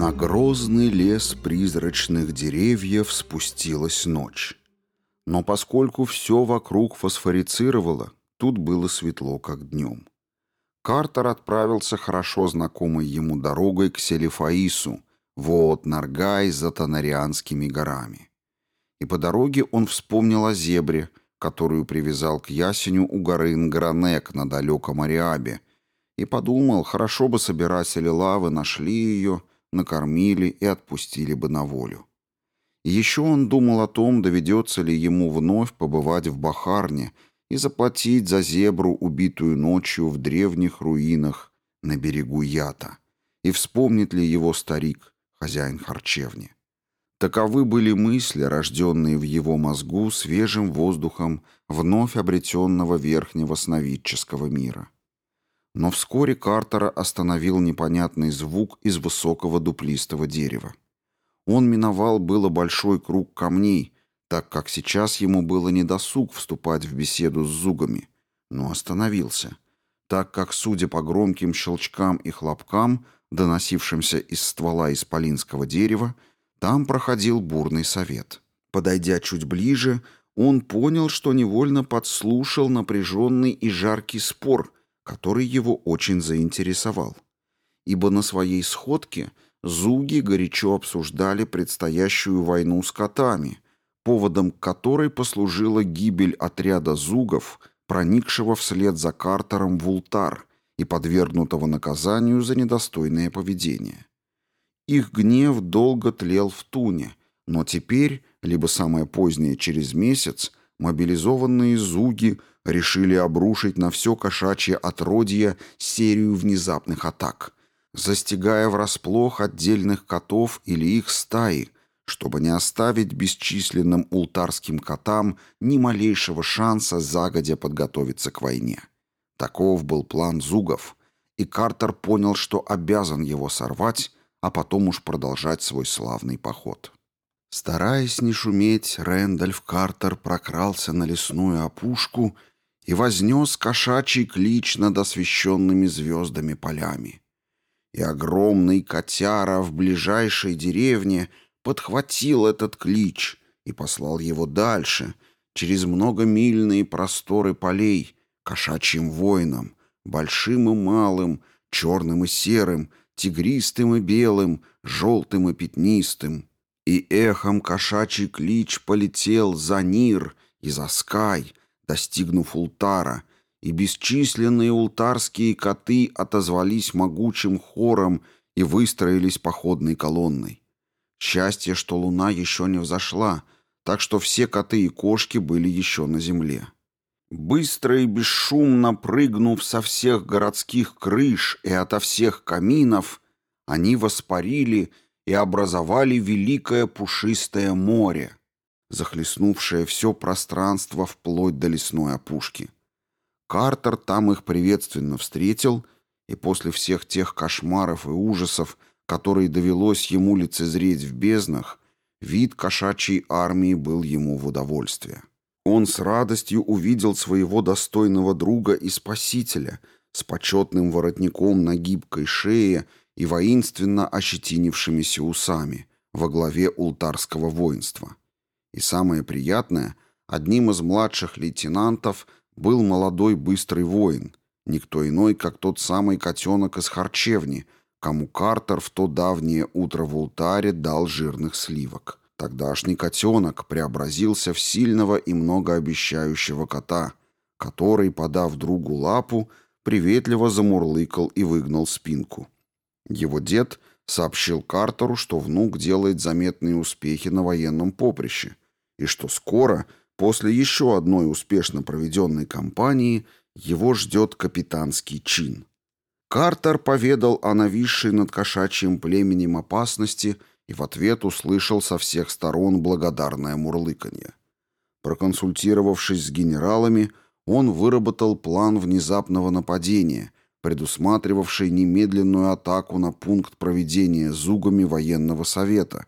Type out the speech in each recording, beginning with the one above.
На грозный лес призрачных деревьев спустилась ночь. Но поскольку все вокруг фосфорицировало, тут было светло, как днем. Картер отправился хорошо знакомой ему дорогой к Селифаису, вот Наргай за Танарианскими горами. И по дороге он вспомнил о зебре, которую привязал к ясеню у горы Нгранек на далеком Ариабе, и подумал, хорошо бы собиратели лавы нашли ее, накормили и отпустили бы на волю. еще он думал о том, доведется ли ему вновь побывать в Бахарне и заплатить за зебру, убитую ночью в древних руинах на берегу Ята, и вспомнит ли его старик, хозяин харчевни. Таковы были мысли, рожденные в его мозгу свежим воздухом вновь обретенного верхнего сновидческого мира. Но вскоре Картера остановил непонятный звук из высокого дуплистого дерева. Он миновал было большой круг камней, так как сейчас ему было недосуг вступать в беседу с зугами, но остановился, так как, судя по громким щелчкам и хлопкам, доносившимся из ствола исполинского дерева, там проходил бурный совет. Подойдя чуть ближе, он понял, что невольно подслушал напряженный и жаркий спор – который его очень заинтересовал. Ибо на своей сходке зуги горячо обсуждали предстоящую войну с котами, поводом которой послужила гибель отряда зугов, проникшего вслед за Картером в Ултар и подвергнутого наказанию за недостойное поведение. Их гнев долго тлел в туне, но теперь, либо самое позднее через месяц, мобилизованные зуги решили обрушить на все кошачье отродье серию внезапных атак, застигая врасплох отдельных котов или их стаи, чтобы не оставить бесчисленным ултарским котам ни малейшего шанса загодя подготовиться к войне. Таков был план зугов, и Картер понял, что обязан его сорвать, а потом уж продолжать свой славный поход. Стараясь не шуметь, Рэндальф Картер прокрался на лесную опушку и вознес кошачий клич над освещенными звездами полями. И огромный котяра в ближайшей деревне подхватил этот клич и послал его дальше, через многомильные просторы полей, кошачьим воинам, большим и малым, черным и серым, тигристым и белым, желтым и пятнистым. И эхом кошачий клич полетел за Нир и за Скай, достигнув Ултара, и бесчисленные ултарские коты отозвались могучим хором и выстроились походной колонной. Счастье, что луна еще не взошла, так что все коты и кошки были еще на земле. Быстро и бесшумно прыгнув со всех городских крыш и ото всех каминов, они воспарили и образовали великое пушистое море, захлестнувшая все пространство вплоть до лесной опушки. Картер там их приветственно встретил, и после всех тех кошмаров и ужасов, которые довелось ему лицезреть в безднах, вид кошачьей армии был ему в удовольствие. Он с радостью увидел своего достойного друга и спасителя с почетным воротником на гибкой шее и воинственно ощетинившимися усами во главе ултарского воинства. И самое приятное, одним из младших лейтенантов был молодой быстрый воин, никто иной, как тот самый котенок из харчевни, кому Картер в то давнее утро в Ултаре дал жирных сливок. Тогдашний котенок преобразился в сильного и многообещающего кота, который, подав другу лапу, приветливо замурлыкал и выгнал спинку. Его дед сообщил Картеру, что внук делает заметные успехи на военном поприще, и что скоро, после еще одной успешно проведенной кампании, его ждет капитанский чин. Картер поведал о нависшей над кошачьим племенем опасности и в ответ услышал со всех сторон благодарное мурлыканье. Проконсультировавшись с генералами, он выработал план внезапного нападения, предусматривавший немедленную атаку на пункт проведения зугами военного совета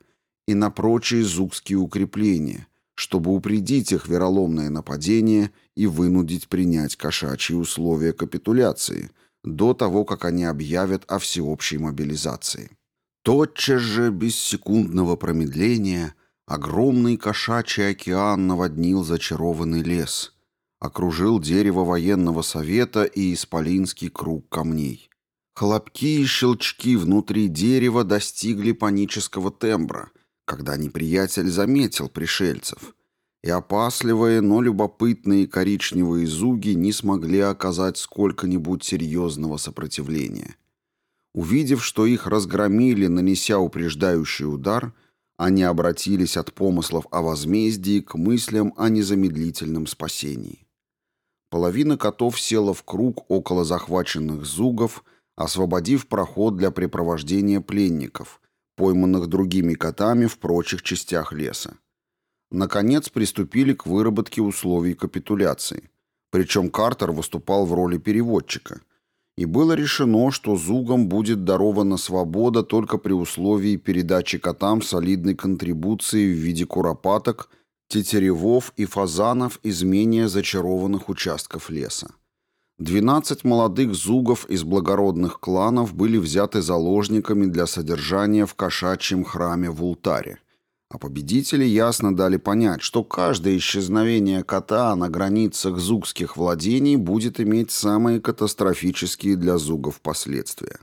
и на прочие зугские укрепления, чтобы упредить их вероломное нападение и вынудить принять кошачьи условия капитуляции до того, как они объявят о всеобщей мобилизации. Тотчас же, без секундного промедления, огромный кошачий океан наводнил зачарованный лес, окружил дерево военного совета и исполинский круг камней. Хлопки и щелчки внутри дерева достигли панического тембра, когда неприятель заметил пришельцев, и опасливые, но любопытные коричневые зуги не смогли оказать сколько-нибудь серьезного сопротивления. Увидев, что их разгромили, нанеся упреждающий удар, они обратились от помыслов о возмездии к мыслям о незамедлительном спасении. Половина котов села в круг около захваченных зугов, освободив проход для препровождения пленников, пойманных другими котами в прочих частях леса. Наконец приступили к выработке условий капитуляции. Причем Картер выступал в роли переводчика – и было решено, что Зугам будет дарована свобода только при условии передачи котам солидной контрибуции в виде куропаток, тетеревов и фазанов из менее зачарованных участков леса. Двенадцать молодых зугов из благородных кланов были взяты заложниками для содержания в кошачьем храме в Ултаре – а победители ясно дали понять, что каждое исчезновение кота на границах зугских владений будет иметь самые катастрофические для зугов последствия.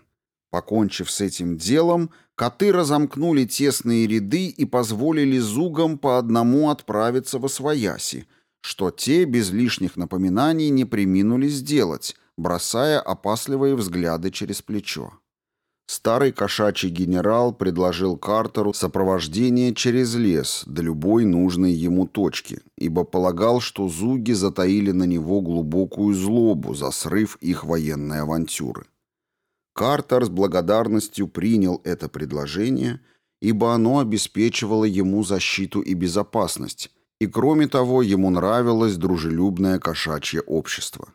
Покончив с этим делом, коты разомкнули тесные ряды и позволили зугам по одному отправиться во свояси, что те без лишних напоминаний не приминули сделать, бросая опасливые взгляды через плечо. Старый кошачий генерал предложил Картеру сопровождение через лес до любой нужной ему точки, ибо полагал, что зуги затаили на него глубокую злобу за срыв их военной авантюры. Картер с благодарностью принял это предложение, ибо оно обеспечивало ему защиту и безопасность, и кроме того ему нравилось дружелюбное кошачье общество.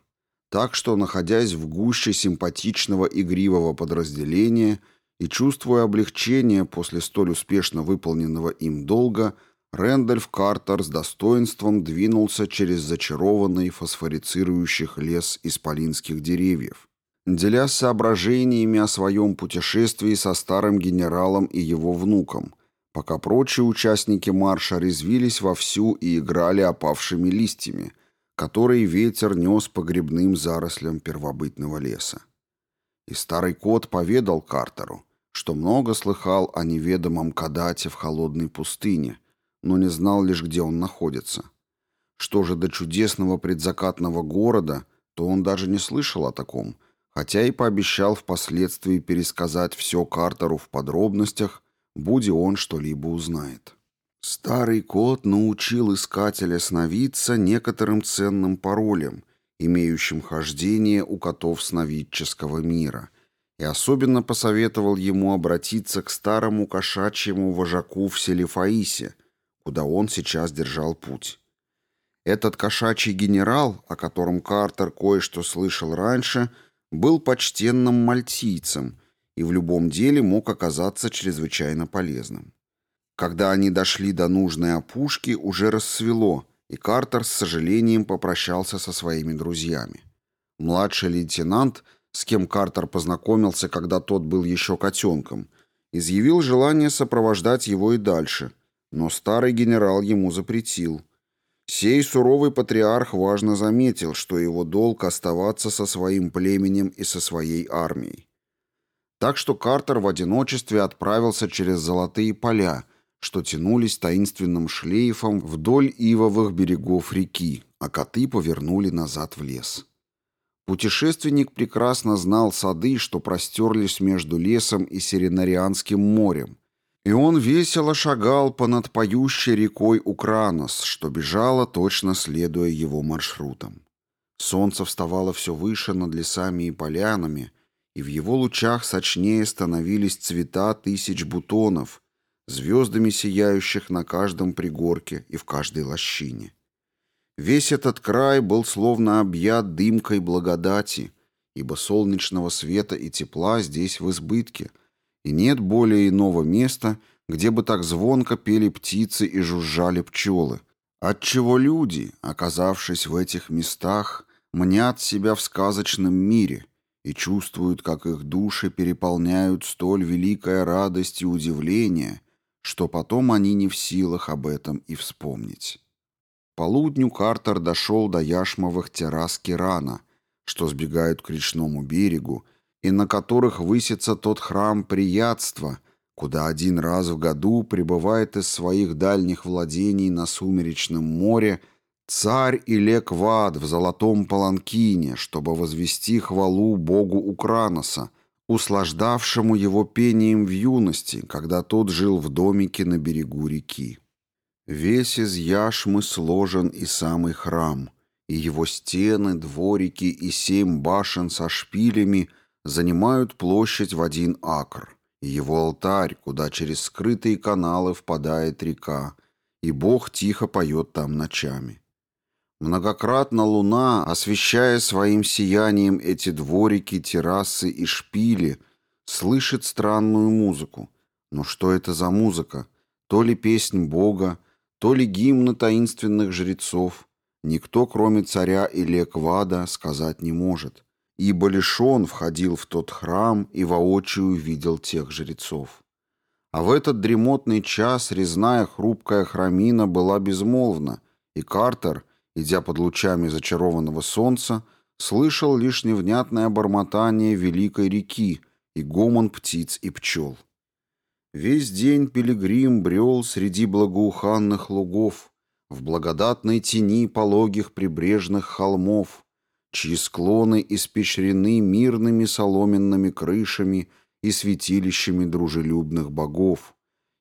Так что, находясь в гуще симпатичного игривого подразделения и чувствуя облегчение после столь успешно выполненного им долга, Рэндольф Картер с достоинством двинулся через зачарованный фосфорицирующих лес исполинских деревьев, делясь соображениями о своем путешествии со старым генералом и его внуком, пока прочие участники марша резвились вовсю и играли опавшими листьями – который ветер нес по грибным зарослям первобытного леса. И старый кот поведал Картеру, что много слыхал о неведомом Кадате в холодной пустыне, но не знал лишь, где он находится. Что же до чудесного предзакатного города, то он даже не слышал о таком, хотя и пообещал впоследствии пересказать все Картеру в подробностях, будь он что-либо узнает. Старый кот научил искателя сновидца некоторым ценным паролям, имеющим хождение у котов сновидческого мира, и особенно посоветовал ему обратиться к старому кошачьему вожаку в селе Фаисе, куда он сейчас держал путь. Этот кошачий генерал, о котором Картер кое-что слышал раньше, был почтенным мальтийцем и в любом деле мог оказаться чрезвычайно полезным. Когда они дошли до нужной опушки, уже рассвело, и Картер с сожалением попрощался со своими друзьями. Младший лейтенант, с кем Картер познакомился, когда тот был еще котенком, изъявил желание сопровождать его и дальше, но старый генерал ему запретил. Сей суровый патриарх важно заметил, что его долг оставаться со своим племенем и со своей армией. Так что Картер в одиночестве отправился через золотые поля, что тянулись таинственным шлейфом вдоль ивовых берегов реки, а коты повернули назад в лес. Путешественник прекрасно знал сады, что простерлись между лесом и Сиренарианским морем, и он весело шагал понад поющей рекой Укранос, что бежала, точно следуя его маршрутам. Солнце вставало все выше над лесами и полянами, и в его лучах сочнее становились цвета тысяч бутонов, звездами сияющих на каждом пригорке и в каждой лощине. Весь этот край был словно объят дымкой благодати, ибо солнечного света и тепла здесь в избытке, и нет более иного места, где бы так звонко пели птицы и жужжали пчелы, отчего люди, оказавшись в этих местах, мнят себя в сказочном мире и чувствуют, как их души переполняют столь великая радость и удивление, что потом они не в силах об этом и вспомнить. Полудню Картер дошел до яшмовых террас Кирана, что сбегают к речному берегу, и на которых высится тот храм приятства, куда один раз в году прибывает из своих дальних владений на сумеречном море царь Илеквад в золотом паланкине, чтобы возвести хвалу богу Украноса, услаждавшему его пением в юности, когда тот жил в домике на берегу реки. Весь из яшмы сложен и самый храм, и его стены, дворики и семь башен со шпилями занимают площадь в один акр, и его алтарь, куда через скрытые каналы впадает река, и Бог тихо поет там ночами. Многократно луна, освещая своим сиянием эти дворики, террасы и шпили, слышит странную музыку. Но что это за музыка? То ли песнь Бога, то ли гимны таинственных жрецов, никто, кроме царя или Эквада, сказать не может, ибо лишь он входил в тот храм и воочию видел тех жрецов. А в этот дремотный час резная хрупкая храмина была безмолвна, и Картер, идя под лучами зачарованного солнца, слышал лишь невнятное бормотание великой реки и гомон птиц и пчел. Весь день пилигрим брел среди благоуханных лугов, в благодатной тени пологих прибрежных холмов, чьи склоны испещрены мирными соломенными крышами и святилищами дружелюбных богов,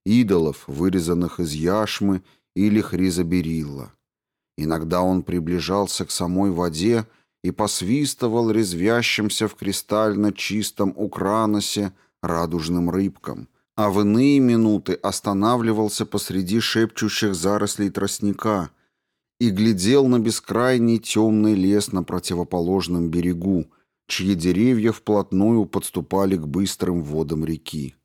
идолов, вырезанных из яшмы или хризоберилла. Иногда он приближался к самой воде и посвистывал резвящимся в кристально чистом украносе радужным рыбкам, а в иные минуты останавливался посреди шепчущих зарослей тростника и глядел на бескрайний темный лес на противоположном берегу, чьи деревья вплотную подступали к быстрым водам реки.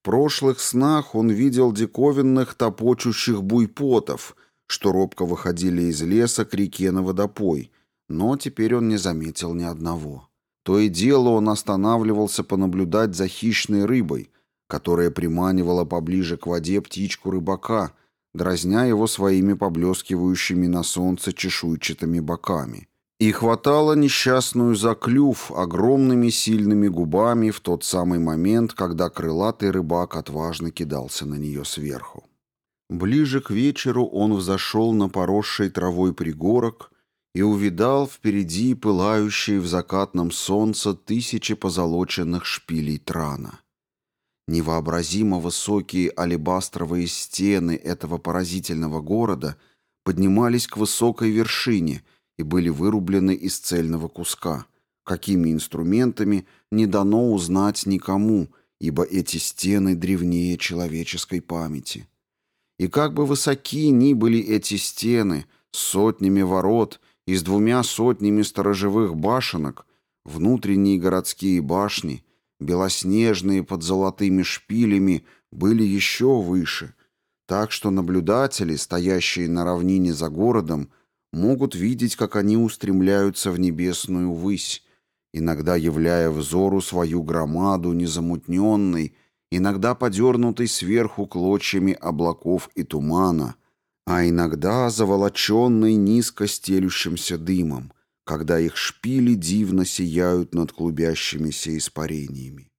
В прошлых снах он видел диковинных топочущих буйпотов, что робко выходили из леса к реке на водопой, но теперь он не заметил ни одного. То и дело он останавливался понаблюдать за хищной рыбой — которая приманивала поближе к воде птичку рыбака, дразня его своими поблескивающими на солнце чешуйчатыми боками. И хватала несчастную за клюв огромными сильными губами в тот самый момент, когда крылатый рыбак отважно кидался на нее сверху. Ближе к вечеру он взошел на поросший травой пригорок и увидал впереди пылающие в закатном солнце тысячи позолоченных шпилей трана. Невообразимо высокие алебастровые стены этого поразительного города поднимались к высокой вершине и были вырублены из цельного куска. Какими инструментами не дано узнать никому, ибо эти стены древнее человеческой памяти. И как бы высоки ни были эти стены с сотнями ворот и с двумя сотнями сторожевых башенок, внутренние городские башни — белоснежные под золотыми шпилями, были еще выше, так что наблюдатели, стоящие на равнине за городом, могут видеть, как они устремляются в небесную высь, иногда являя взору свою громаду незамутненной, иногда подернутой сверху клочьями облаков и тумана, а иногда заволоченной низко стелющимся дымом — когда их шпили дивно сияют над клубящимися испарениями.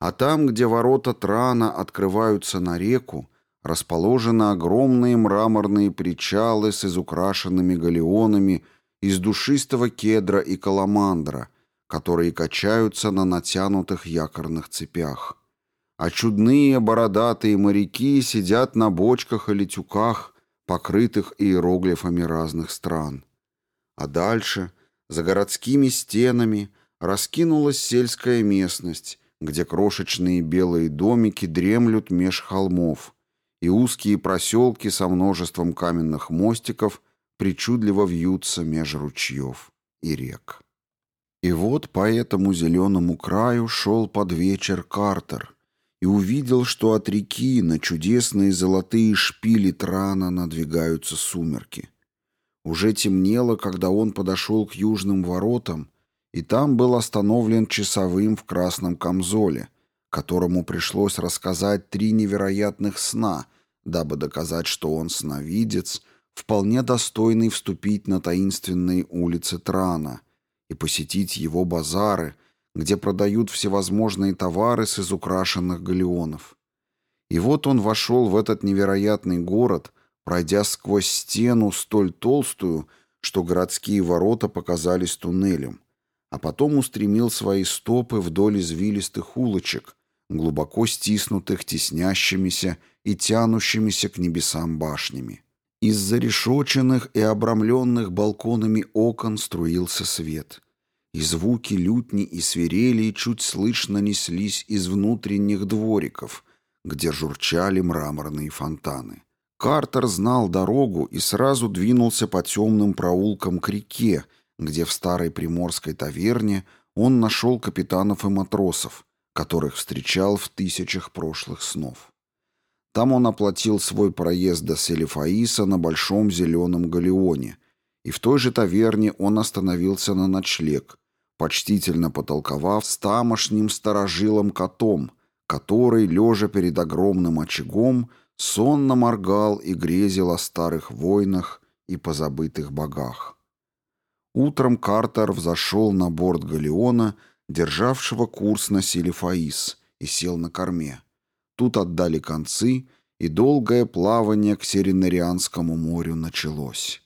А там, где ворота Трана открываются на реку, расположены огромные мраморные причалы с изукрашенными галеонами из душистого кедра и каламандра, которые качаются на натянутых якорных цепях. А чудные бородатые моряки сидят на бочках или тюках, покрытых иероглифами разных стран. А дальше, за городскими стенами, раскинулась сельская местность, где крошечные белые домики дремлют меж холмов, и узкие проселки со множеством каменных мостиков причудливо вьются меж ручьев и рек. И вот по этому зеленому краю шел под вечер Картер и увидел, что от реки на чудесные золотые шпили трана надвигаются сумерки. Уже темнело, когда он подошел к южным воротам, и там был остановлен часовым в красном камзоле, которому пришлось рассказать три невероятных сна, дабы доказать, что он сновидец, вполне достойный вступить на таинственные улицы Трана и посетить его базары, где продают всевозможные товары с изукрашенных галеонов. И вот он вошел в этот невероятный город, пройдя сквозь стену столь толстую, что городские ворота показались туннелем, а потом устремил свои стопы вдоль извилистых улочек, глубоко стиснутых теснящимися и тянущимися к небесам башнями. Из зарешоченных и обрамленных балконами окон струился свет, и звуки лютни и свирели чуть слышно неслись из внутренних двориков, где журчали мраморные фонтаны. Картер знал дорогу и сразу двинулся по темным проулкам к реке, где в старой приморской таверне он нашел капитанов и матросов, которых встречал в тысячах прошлых снов. Там он оплатил свой проезд до Селифаиса на большом зеленом галеоне, и в той же таверне он остановился на ночлег, почтительно потолковав с тамошним старожилом котом, который, лежа перед огромным очагом, сонно моргал и грезил о старых войнах и позабытых богах. Утром Картер взошел на борт галеона, державшего курс на Силифаис, и сел на корме. Тут отдали концы, и долгое плавание к Серенарианскому морю началось.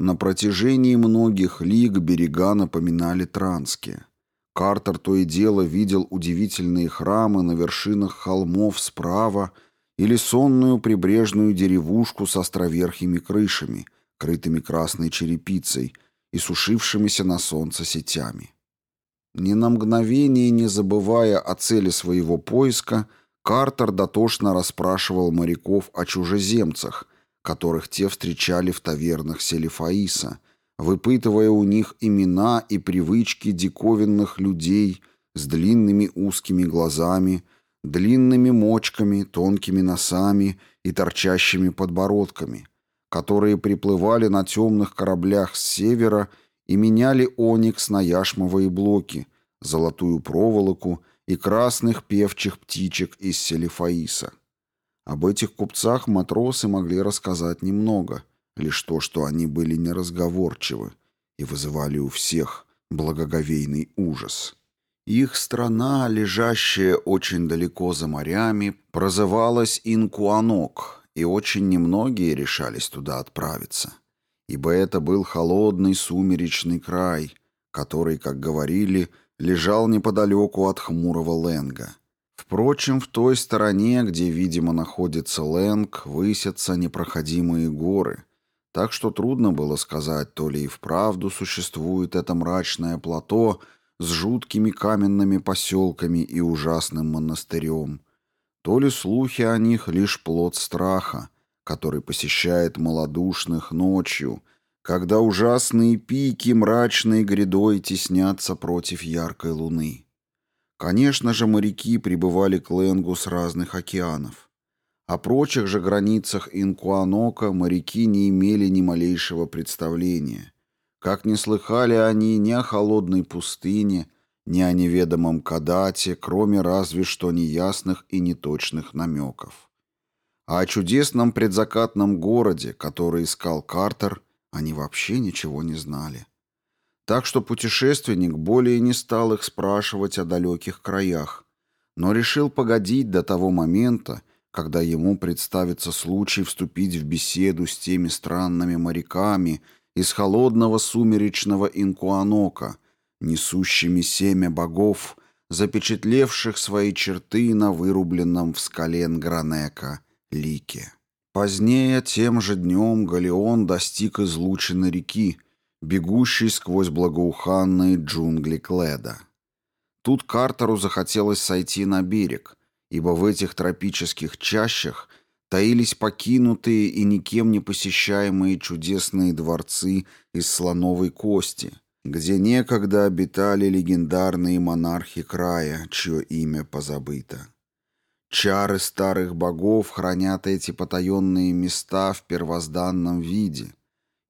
На протяжении многих лиг берега напоминали Транские. Картер то и дело видел удивительные храмы на вершинах холмов справа или сонную прибрежную деревушку с островерхими крышами, крытыми красной черепицей и сушившимися на солнце сетями. Ни на мгновение не забывая о цели своего поиска, Картер дотошно расспрашивал моряков о чужеземцах, которых те встречали в тавернах Селифаиса, выпытывая у них имена и привычки диковинных людей с длинными узкими глазами, длинными мочками, тонкими носами и торчащими подбородками, которые приплывали на темных кораблях с севера и меняли оникс на яшмовые блоки, золотую проволоку и красных певчих птичек из Селифаиса. Об этих купцах матросы могли рассказать немного, лишь то, что они были неразговорчивы и вызывали у всех благоговейный ужас. Их страна, лежащая очень далеко за морями, прозывалась Инкуанок, и очень немногие решались туда отправиться, ибо это был холодный сумеречный край, который, как говорили, лежал неподалеку от хмурого Ленга. Впрочем, в той стороне, где, видимо, находится Лэнг, высятся непроходимые горы, так что трудно было сказать, то ли и вправду существует это мрачное плато — с жуткими каменными поселками и ужасным монастырем, то ли слухи о них лишь плод страха, который посещает малодушных ночью, когда ужасные пики мрачной грядой теснятся против яркой луны. Конечно же, моряки прибывали к Ленгу с разных океанов. О прочих же границах Инкуанока моряки не имели ни малейшего представления – как не слыхали они ни о холодной пустыне, ни о неведомом Кадате, кроме разве что неясных и неточных намеков. А о чудесном предзакатном городе, который искал Картер, они вообще ничего не знали. Так что путешественник более не стал их спрашивать о далеких краях, но решил погодить до того момента, когда ему представится случай вступить в беседу с теми странными моряками, из холодного сумеречного инкуанока, несущими семя богов, запечатлевших свои черты на вырубленном в скале Гранека лике. Позднее, тем же днем, Галеон достиг излучины реки, бегущей сквозь благоуханные джунгли Кледа. Тут Картеру захотелось сойти на берег, ибо в этих тропических чащах – таились покинутые и никем не посещаемые чудесные дворцы из слоновой кости, где некогда обитали легендарные монархи края, чье имя позабыто. Чары старых богов хранят эти потаенные места в первозданном виде,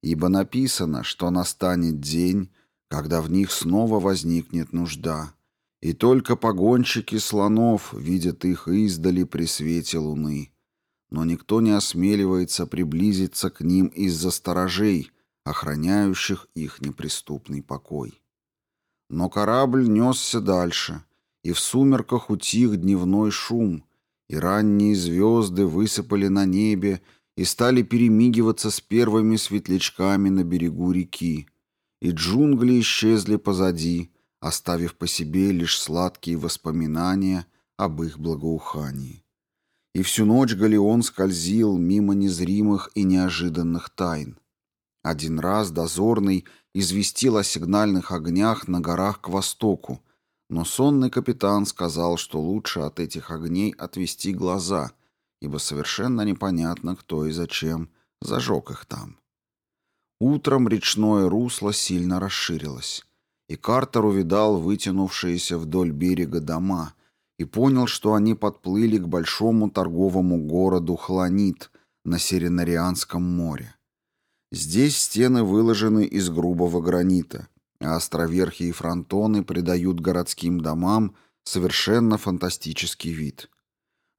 ибо написано, что настанет день, когда в них снова возникнет нужда. И только погонщики слонов видят их издали при свете луны. Но никто не осмеливается приблизиться к ним из-за сторожей, охраняющих их неприступный покой. Но корабль несся дальше, и в сумерках утих дневной шум, и ранние звезды высыпали на небе и стали перемигиваться с первыми светлячками на берегу реки, и джунгли исчезли позади, оставив по себе лишь сладкие воспоминания об их благоухании. И всю ночь Галеон скользил мимо незримых и неожиданных тайн. Один раз дозорный известил о сигнальных огнях на горах к востоку, но сонный капитан сказал, что лучше от этих огней отвести глаза, ибо совершенно непонятно, кто и зачем зажег их там. Утром речное русло сильно расширилось и Картер увидал вытянувшиеся вдоль берега дома и понял, что они подплыли к большому торговому городу Хланит на Сиренарианском море. Здесь стены выложены из грубого гранита, а островерхи и фронтоны придают городским домам совершенно фантастический вид.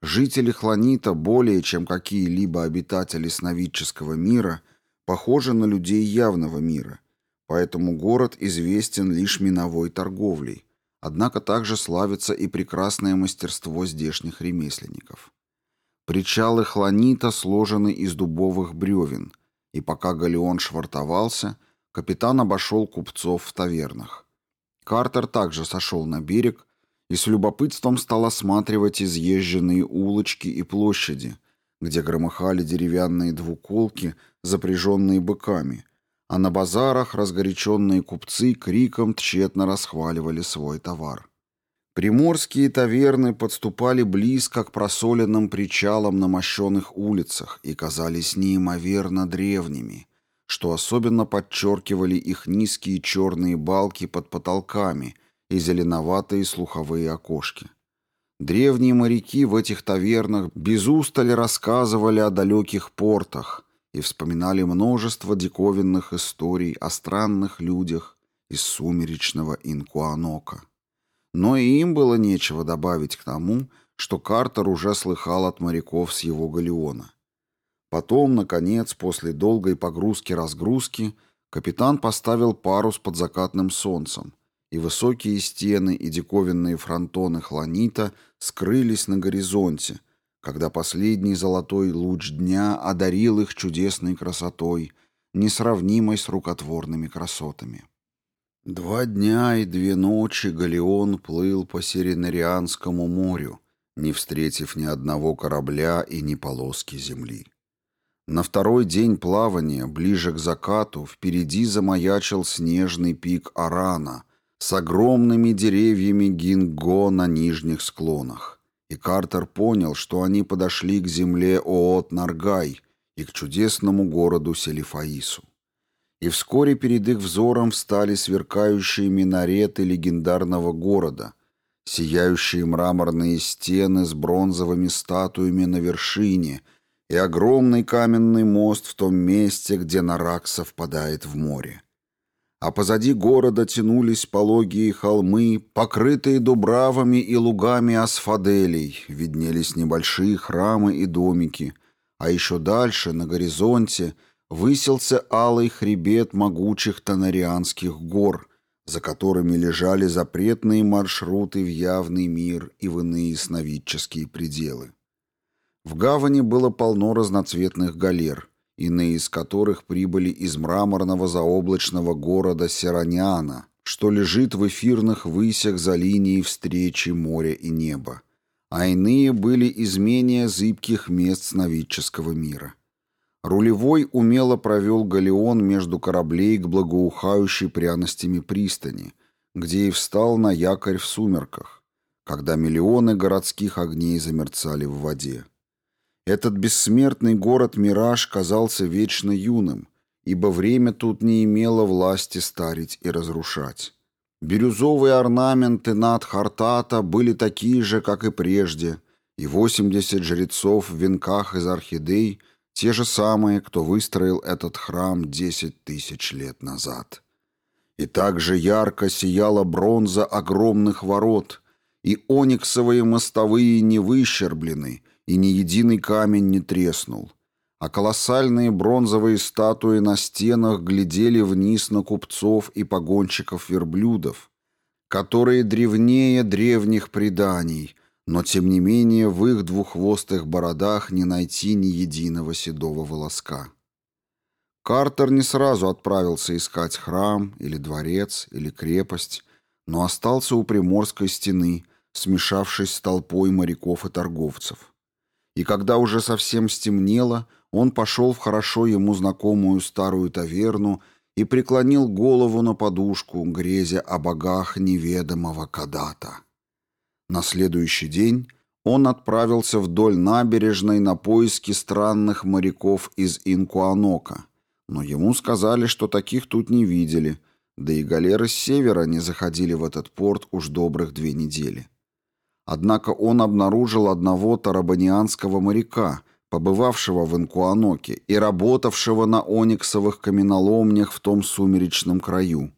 Жители Хланита более чем какие-либо обитатели сновидческого мира похожи на людей явного мира – поэтому город известен лишь миновой торговлей, однако также славится и прекрасное мастерство здешних ремесленников. Причалы хлонита сложены из дубовых бревен, и пока галеон швартовался, капитан обошел купцов в тавернах. Картер также сошел на берег и с любопытством стал осматривать изъезженные улочки и площади, где громыхали деревянные двуколки, запряженные быками, а на базарах разгоряченные купцы криком тщетно расхваливали свой товар. Приморские таверны подступали близко к просоленным причалам на мощенных улицах и казались неимоверно древними, что особенно подчеркивали их низкие черные балки под потолками и зеленоватые слуховые окошки. Древние моряки в этих тавернах без устали рассказывали о далеких портах – и вспоминали множество диковинных историй о странных людях из сумеречного Инкуанока. Но и им было нечего добавить к тому, что Картер уже слыхал от моряков с его галеона. Потом, наконец, после долгой погрузки-разгрузки, капитан поставил парус под закатным солнцем, и высокие стены и диковинные фронтоны хлонита скрылись на горизонте — когда последний золотой луч дня одарил их чудесной красотой, несравнимой с рукотворными красотами. Два дня и две ночи Галеон плыл по Сиренарианскому морю, не встретив ни одного корабля и ни полоски земли. На второй день плавания, ближе к закату, впереди замаячил снежный пик Арана с огромными деревьями гинго на нижних склонах и Картер понял, что они подошли к земле Оот-Наргай и к чудесному городу Селифаису. И вскоре перед их взором встали сверкающие минареты легендарного города, сияющие мраморные стены с бронзовыми статуями на вершине и огромный каменный мост в том месте, где Нарак совпадает в море а позади города тянулись пологие холмы, покрытые дубравами и лугами асфаделей, виднелись небольшие храмы и домики, а еще дальше, на горизонте, высился алый хребет могучих Танарианских гор, за которыми лежали запретные маршруты в явный мир и в иные сновидческие пределы. В гавани было полно разноцветных галер — иные из которых прибыли из мраморного заоблачного города Сераниана, что лежит в эфирных высях за линией встречи моря и неба, а иные были из менее зыбких мест сновидческого мира. Рулевой умело провел галеон между кораблей к благоухающей пряностями пристани, где и встал на якорь в сумерках, когда миллионы городских огней замерцали в воде. Этот бессмертный город-мираж казался вечно юным, ибо время тут не имело власти старить и разрушать. Бирюзовые орнаменты над Хартата были такие же, как и прежде, и 80 жрецов в венках из орхидей те же самые, кто выстроил этот храм 10 тысяч лет назад. И также ярко сияла бронза огромных ворот, и ониксовые мостовые не выщерблены, и ни единый камень не треснул, а колоссальные бронзовые статуи на стенах глядели вниз на купцов и погонщиков верблюдов, которые древнее древних преданий, но тем не менее в их двуххвостых бородах не найти ни единого седого волоска. Картер не сразу отправился искать храм или дворец или крепость, но остался у Приморской стены, смешавшись с толпой моряков и торговцев. И когда уже совсем стемнело, он пошел в хорошо ему знакомую старую таверну и преклонил голову на подушку, грезя о богах неведомого Кадата. На следующий день он отправился вдоль набережной на поиски странных моряков из Инкуанока, но ему сказали, что таких тут не видели, да и галеры с севера не заходили в этот порт уж добрых две недели. Однако он обнаружил одного тарабанианского моряка, побывавшего в Инкуаноке и работавшего на ониксовых каменоломнях в том сумеречном краю.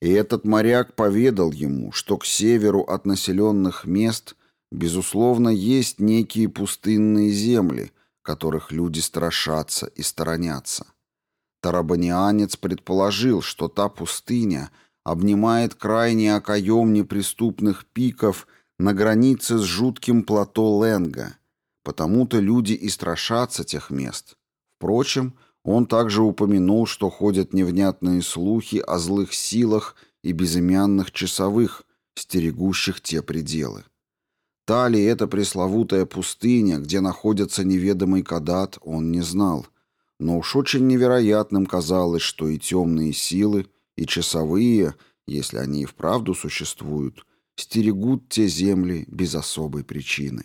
И этот моряк поведал ему, что к северу от населенных мест, безусловно, есть некие пустынные земли, которых люди страшатся и сторонятся. Тарабанианец предположил, что та пустыня обнимает крайний окоем неприступных пиков – на границе с жутким плато Ленга, потому-то люди и страшатся тех мест. Впрочем, он также упомянул, что ходят невнятные слухи о злых силах и безымянных часовых, стерегущих те пределы. Та ли это пресловутая пустыня, где находится неведомый Кадат, он не знал, но уж очень невероятным казалось, что и темные силы, и часовые, если они и вправду существуют, стерегут те земли без особой причины.